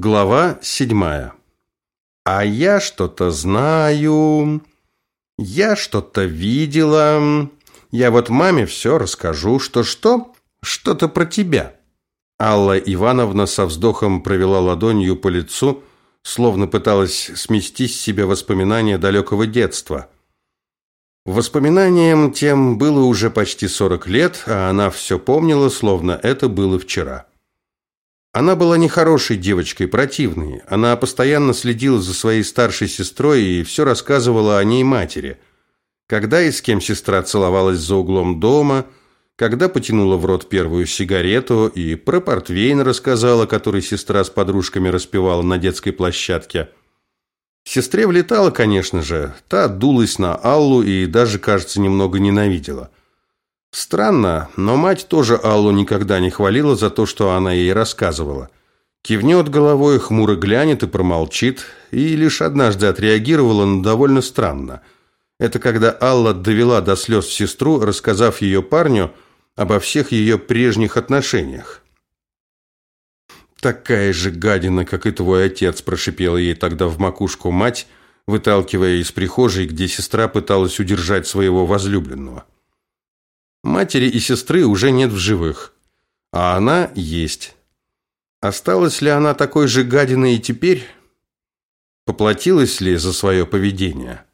Глава седьмая. А я что-то знаю, я что-то видела. Я вот маме все расскажу, что что, что-то про тебя. Алла Ивановна со вздохом провела ладонью по лицу, словно пыталась смести с себя воспоминания далекого детства. Воспоминаниям тем было уже почти сорок лет, а она все помнила, словно это было вчера. Она была нехорошей девочкой, противной. Она постоянно следила за своей старшей сестрой и все рассказывала о ней матери. Когда и с кем сестра целовалась за углом дома, когда потянула в рот первую сигарету и про портвейн рассказала, который сестра с подружками распевала на детской площадке. Сестре влетала, конечно же. Та дулась на Аллу и даже, кажется, немного ненавидела. Странно, но мать тоже Аллу никогда не хвалила за то, что она ей рассказывала. Кивнет головой, хмуро глянет и промолчит, и лишь однажды отреагировала, но довольно странно. Это когда Алла довела до слез сестру, рассказав ее парню обо всех ее прежних отношениях. «Такая же гадина, как и твой отец», – прошипела ей тогда в макушку мать, выталкивая из прихожей, где сестра пыталась удержать своего возлюбленного. Матери и сестры уже нет в живых, а она есть. Осталась ли она такой же гадиной и теперь? Поплатилась ли за свое поведение?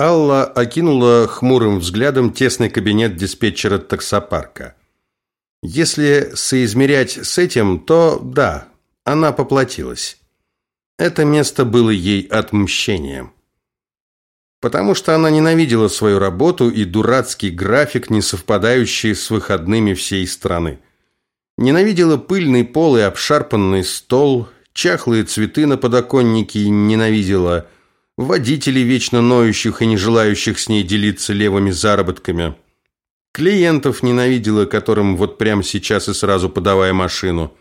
Алла окинула хмурым взглядом тесный кабинет диспетчера таксопарка. Если соизмерять с этим, то да, она поплатилась. Это место было ей отмщением потому что она ненавидела свою работу и дурацкий график, не совпадающий с выходными всей страны. Ненавидела пыльный пол и обшарпанный стол, чахлые цветы на подоконнике и ненавидела водителей, вечно ноющих и не желающих с ней делиться левыми заработками. Клиентов ненавидела, которым вот прямо сейчас и сразу подавая машину.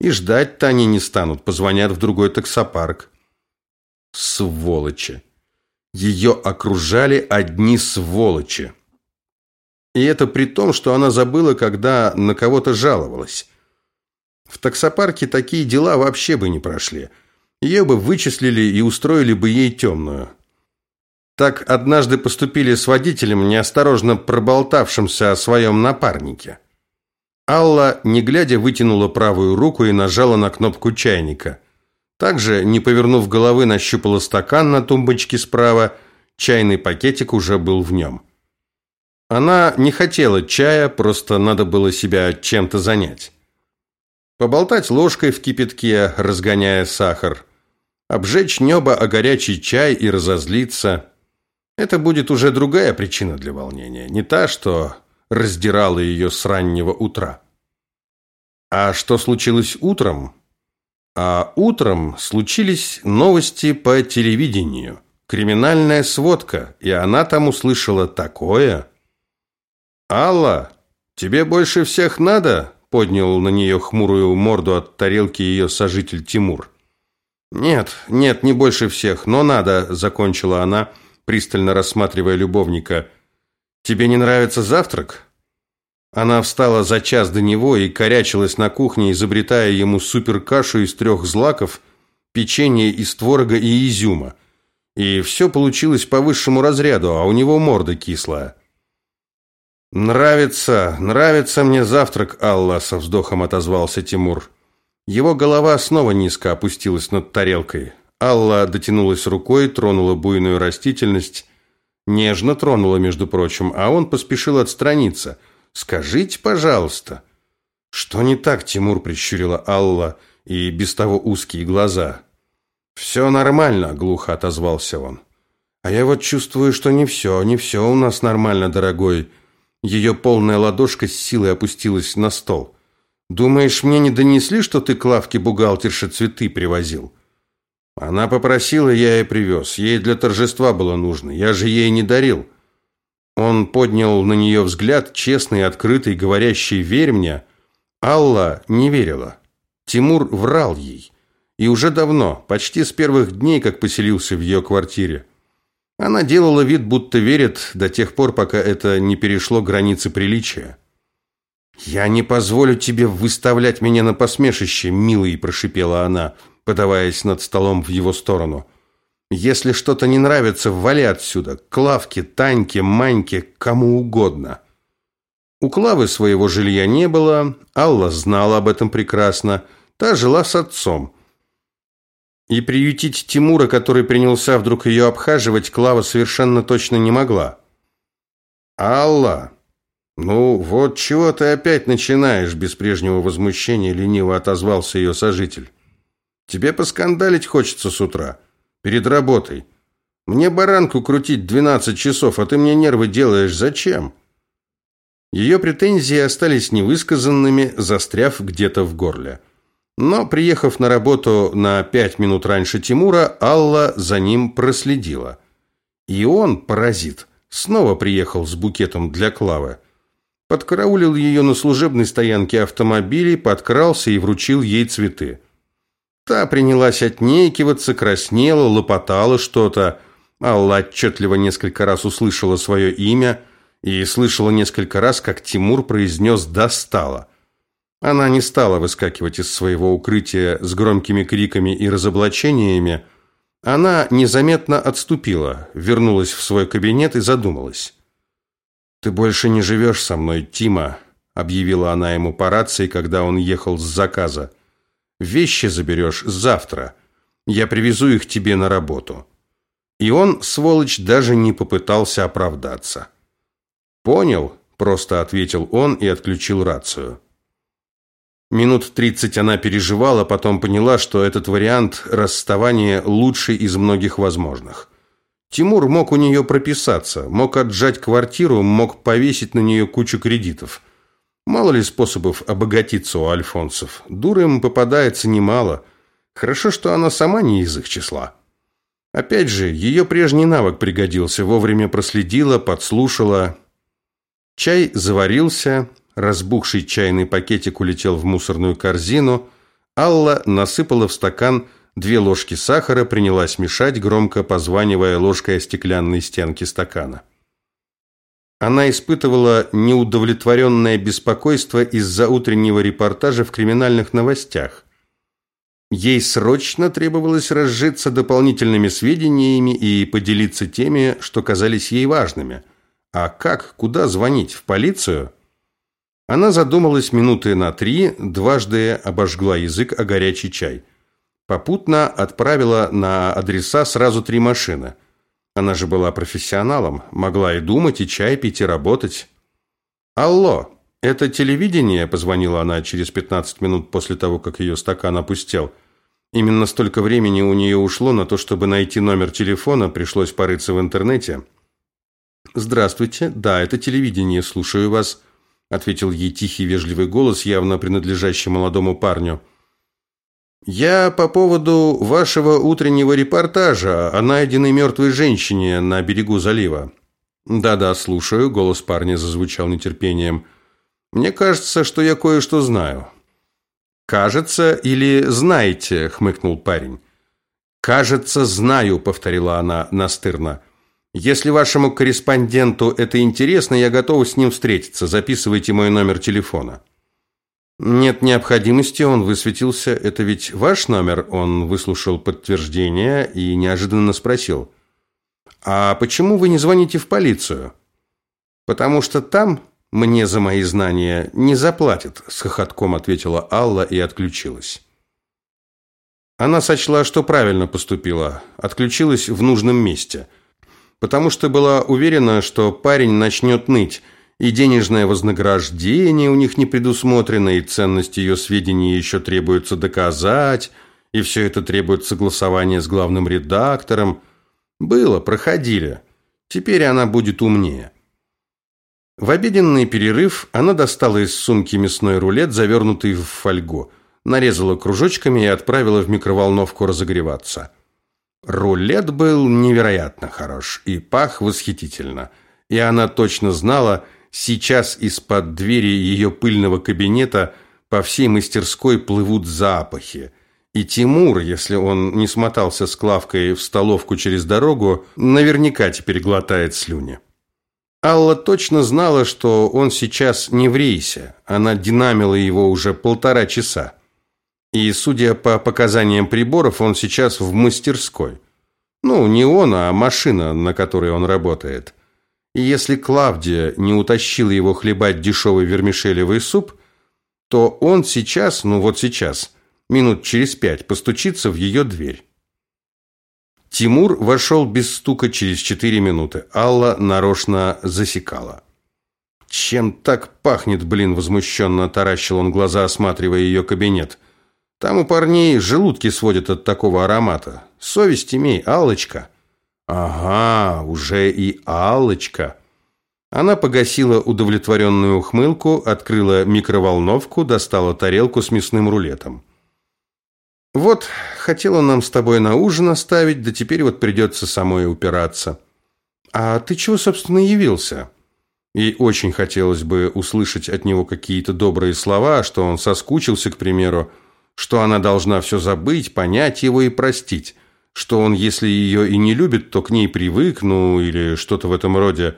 И ждать-то они не станут, позвонят в другой таксопарк. Сволочи! Ее окружали одни сволочи. И это при том, что она забыла, когда на кого-то жаловалась. В таксопарке такие дела вообще бы не прошли. Ее бы вычислили и устроили бы ей темную. Так однажды поступили с водителем, неосторожно проболтавшимся о своем напарнике. Алла, не глядя, вытянула правую руку и нажала на кнопку чайника – также, не повернув головы, нащупала стакан на тумбочке справа. Чайный пакетик уже был в нем. Она не хотела чая, просто надо было себя чем-то занять. Поболтать ложкой в кипятке, разгоняя сахар. Обжечь небо о горячий чай и разозлиться. Это будет уже другая причина для волнения, не та, что раздирала ее с раннего утра. А что случилось утром? А утром случились новости по телевидению. Криминальная сводка, и она там услышала такое. «Алла, тебе больше всех надо?» поднял на нее хмурую морду от тарелки ее сожитель Тимур. «Нет, нет, не больше всех, но надо», закончила она, пристально рассматривая любовника. «Тебе не нравится завтрак?» Она встала за час до него и корячилась на кухне, изобретая ему суперкашу из трех злаков, печенье из творога и изюма. И все получилось по высшему разряду, а у него морда кислая. «Нравится, нравится мне завтрак, Алла», — со вздохом отозвался Тимур. Его голова снова низко опустилась над тарелкой. Алла дотянулась рукой, тронула буйную растительность. Нежно тронула, между прочим, а он поспешил отстраниться — Скажите, пожалуйста». «Что не так?» – Тимур прищурила Алла и без того узкие глаза. «Все нормально», – глухо отозвался он. «А я вот чувствую, что не все, не все у нас нормально, дорогой». Ее полная ладошка с силой опустилась на стол. «Думаешь, мне не донесли, что ты к лавке бухгалтерши цветы привозил?» Она попросила, я и привез. Ей для торжества было нужно. Я же ей не дарил. Он поднял на нее взгляд, честный, открытый, говорящий «верь мне». Алла не верила. Тимур врал ей. И уже давно, почти с первых дней, как поселился в ее квартире. Она делала вид, будто верит, до тех пор, пока это не перешло границы приличия. «Я не позволю тебе выставлять меня на посмешище, милый», – прошипела она, подаваясь над столом в его сторону. «Если что-то не нравится, вали отсюда. Клавке, Таньке, Маньке, кому угодно». У Клавы своего жилья не было, Алла знала об этом прекрасно. Та жила с отцом. И приютить Тимура, который принялся вдруг ее обхаживать, Клава совершенно точно не могла. «Алла, ну вот чего ты опять начинаешь?» Без прежнего возмущения лениво отозвался ее сожитель. «Тебе поскандалить хочется с утра, перед работой. Мне баранку крутить двенадцать часов, а ты мне нервы делаешь зачем?» Ее претензии остались невысказанными, застряв где-то в горле. Но, приехав на работу на пять минут раньше Тимура, Алла за ним проследила. И он, паразит, снова приехал с букетом для Клавы. Подкараулил ее на служебной стоянке автомобилей, подкрался и вручил ей цветы. Та принялась отнекиваться, краснела, лопотала что-то. Алла отчетливо несколько раз услышала свое имя и слышала несколько раз, как Тимур произнес «достала». Она не стала выскакивать из своего укрытия с громкими криками и разоблачениями. Она незаметно отступила, вернулась в свой кабинет и задумалась. «Ты больше не живешь со мной, Тима», — объявила она ему по рации, когда он ехал с заказа. «Вещи заберешь завтра. Я привезу их тебе на работу». И он, сволочь, даже не попытался оправдаться. «Понял», — просто ответил он и отключил рацию. Минут тридцать она переживала, потом поняла, что этот вариант расставания лучший из многих возможных. Тимур мог у нее прописаться, мог отжать квартиру, мог повесить на нее кучу кредитов. Мало ли способов обогатиться у альфонсов. Дур им попадается немало. Хорошо, что она сама не из их числа. Опять же, ее прежний навык пригодился, вовремя проследила, подслушала. Чай заварился, Разбухший чайный пакетик улетел в мусорную корзину. Алла насыпала в стакан две ложки сахара, принялась мешать, громко позванивая ложкой о стеклянные стенки стакана. Она испытывала неудовлетворенное беспокойство из-за утреннего репортажа в криминальных новостях. Ей срочно требовалось разжиться дополнительными сведениями и поделиться теми, что казались ей важными. А как, куда звонить? В полицию? Она задумалась минуты на три, дважды обожгла язык о горячий чай. Попутно отправила на адреса сразу три машины. Она же была профессионалом, могла и думать, и чай пить, и работать. «Алло, это телевидение?» – позвонила она через 15 минут после того, как ее стакан опустел. Именно столько времени у нее ушло на то, чтобы найти номер телефона, пришлось порыться в интернете. «Здравствуйте, да, это телевидение, слушаю вас» ответил ей тихий вежливый голос, явно принадлежащий молодому парню. Я по поводу вашего утреннего репортажа о найденной мертвой женщине на берегу залива. Да-да, слушаю, голос парня зазвучал нетерпением. Мне кажется, что я кое-что знаю. Кажется или знаете, хмыкнул парень. Кажется, знаю, повторила она настырно. Если вашему корреспонденту это интересно, я готова с ним встретиться. Записывайте мой номер телефона. Нет необходимости, он высветился. Это ведь ваш номер? Он выслушал подтверждение и неожиданно спросил: "А почему вы не звоните в полицию?" "Потому что там мне за мои знания не заплатят", с хохотком ответила Алла и отключилась. Она сочла, что правильно поступила, отключилась в нужном месте потому что была уверена, что парень начнет ныть, и денежное вознаграждение у них не предусмотрено, и ценность ее сведений еще требуется доказать, и все это требует согласования с главным редактором. Было, проходили. Теперь она будет умнее. В обеденный перерыв она достала из сумки мясной рулет, завернутый в фольгу, нарезала кружочками и отправила в микроволновку разогреваться. Рулет был невероятно хорош и пах восхитительно. И она точно знала, сейчас из-под двери ее пыльного кабинета по всей мастерской плывут запахи. И Тимур, если он не смотался с Клавкой в столовку через дорогу, наверняка теперь глотает слюни. Алла точно знала, что он сейчас не в рейсе. Она динамила его уже полтора часа. И, судя по показаниям приборов, он сейчас в мастерской. Ну, не он, а машина, на которой он работает. И если Клавдия не утащила его хлебать дешевый вермишелевый суп, то он сейчас, ну вот сейчас, минут через пять, постучится в ее дверь. Тимур вошел без стука через четыре минуты. Алла нарочно засекала. «Чем так пахнет, блин?» – возмущенно таращил он глаза, осматривая ее кабинет. «Там у парней желудки сводят от такого аромата. Совесть имей, Аллочка». «Ага, уже и Аллочка». Она погасила удовлетворенную ухмылку, открыла микроволновку, достала тарелку с мясным рулетом. Вот, хотела нам с тобой на ужин оставить, да теперь вот придется самой упираться. А ты чего, собственно, явился? И очень хотелось бы услышать от него какие-то добрые слова, что он соскучился, к примеру, что она должна все забыть, понять его и простить, что он, если ее и не любит, то к ней привык, ну, или что-то в этом роде.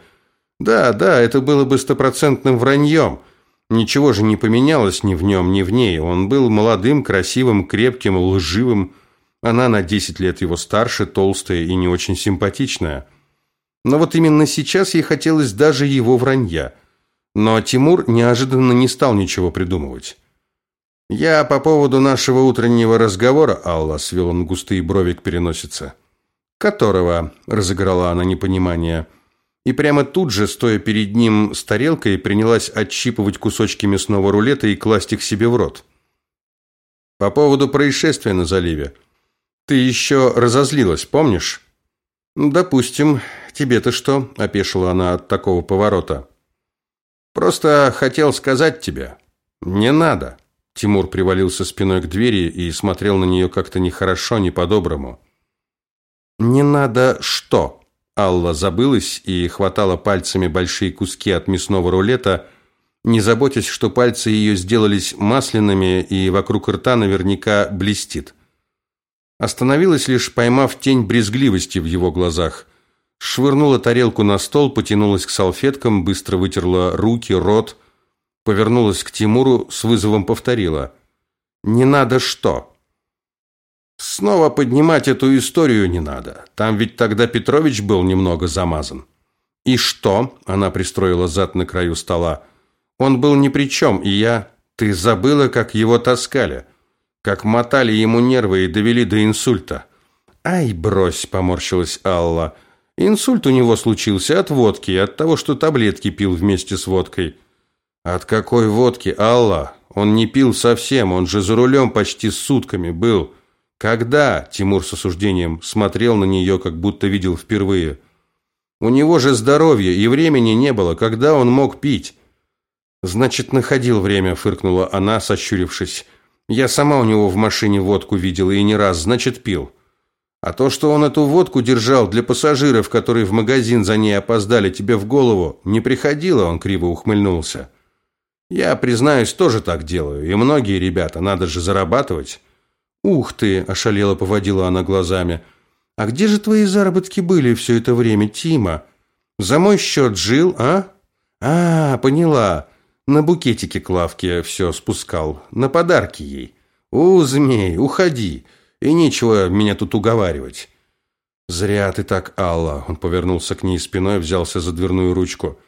Да, да, это было бы стопроцентным враньем – Ничего же не поменялось ни в нем, ни в ней. Он был молодым, красивым, крепким, лживым. Она на десять лет его старше, толстая и не очень симпатичная. Но вот именно сейчас ей хотелось даже его вранья. Но Тимур неожиданно не стал ничего придумывать. «Я по поводу нашего утреннего разговора, Алла», — свел он густые брови к переносице. «Которого?» — разыграла она непонимание — и прямо тут же, стоя перед ним с тарелкой, принялась отщипывать кусочки мясного рулета и класть их себе в рот. По поводу происшествия на заливе. Ты еще разозлилась, помнишь? Допустим. Тебе-то что? Опешила она от такого поворота. Просто хотел сказать тебе. Не надо. Тимур привалился спиной к двери и смотрел на нее как-то нехорошо, не по-доброму. Не надо что? Алла забылась и хватала пальцами большие куски от мясного рулета, не заботясь, что пальцы ее сделались масляными и вокруг рта наверняка блестит. Остановилась лишь, поймав тень брезгливости в его глазах. Швырнула тарелку на стол, потянулась к салфеткам, быстро вытерла руки, рот, повернулась к Тимуру, с вызовом повторила. «Не надо что?» Снова поднимать эту историю не надо. Там ведь тогда Петрович был немного замазан. И что? Она пристроила зад на краю стола. Он был ни при чем, и я... Ты забыла, как его таскали. Как мотали ему нервы и довели до инсульта. Ай, брось, поморщилась Алла. Инсульт у него случился от водки, от того, что таблетки пил вместе с водкой. От какой водки, Алла? Он не пил совсем, он же за рулем почти сутками был. Когда? Тимур с осуждением смотрел на нее, как будто видел впервые. У него же здоровье и времени не было, когда он мог пить? Значит, находил время, фыркнула она, сощурившись. Я сама у него в машине водку видела и не раз, значит, пил. А то, что он эту водку держал для пассажиров, которые в магазин за ней опоздали, тебе в голову не приходило, он криво ухмыльнулся. Я, признаюсь, тоже так делаю, и многие ребята, надо же зарабатывать. «Ух ты!» – ошалела поводила она глазами. «А где же твои заработки были все это время, Тима? За мой счет жил, а?» «А, поняла. На букетике Клавке все спускал. На подарки ей. У, змей, уходи. И нечего меня тут уговаривать». «Зря ты так, Алла!» Он повернулся к ней спиной, взялся за дверную ручку.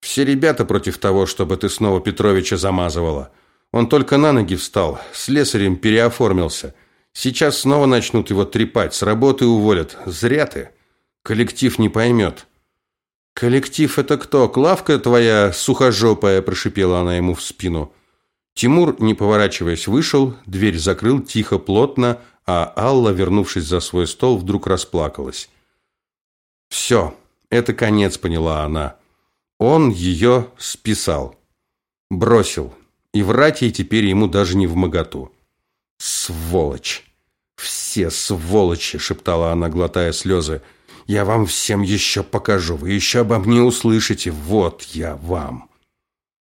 «Все ребята против того, чтобы ты снова Петровича замазывала. Он только на ноги встал, с лесарем переоформился. Сейчас снова начнут его трепать, с работы уволят. Зря ты. Коллектив не поймет. Коллектив это кто? Клавка твоя сухожопая, прошипела она ему в спину. Тимур, не поворачиваясь, вышел, дверь закрыл тихо, плотно, а Алла, вернувшись за свой стол, вдруг расплакалась. Все, это конец, поняла она. Он ее списал. Бросил. И врать ей теперь ему даже не в моготу. «Сволочь! Все сволочи!» — шептала она, глотая слезы. «Я вам всем еще покажу. Вы еще обо мне услышите. Вот я вам!»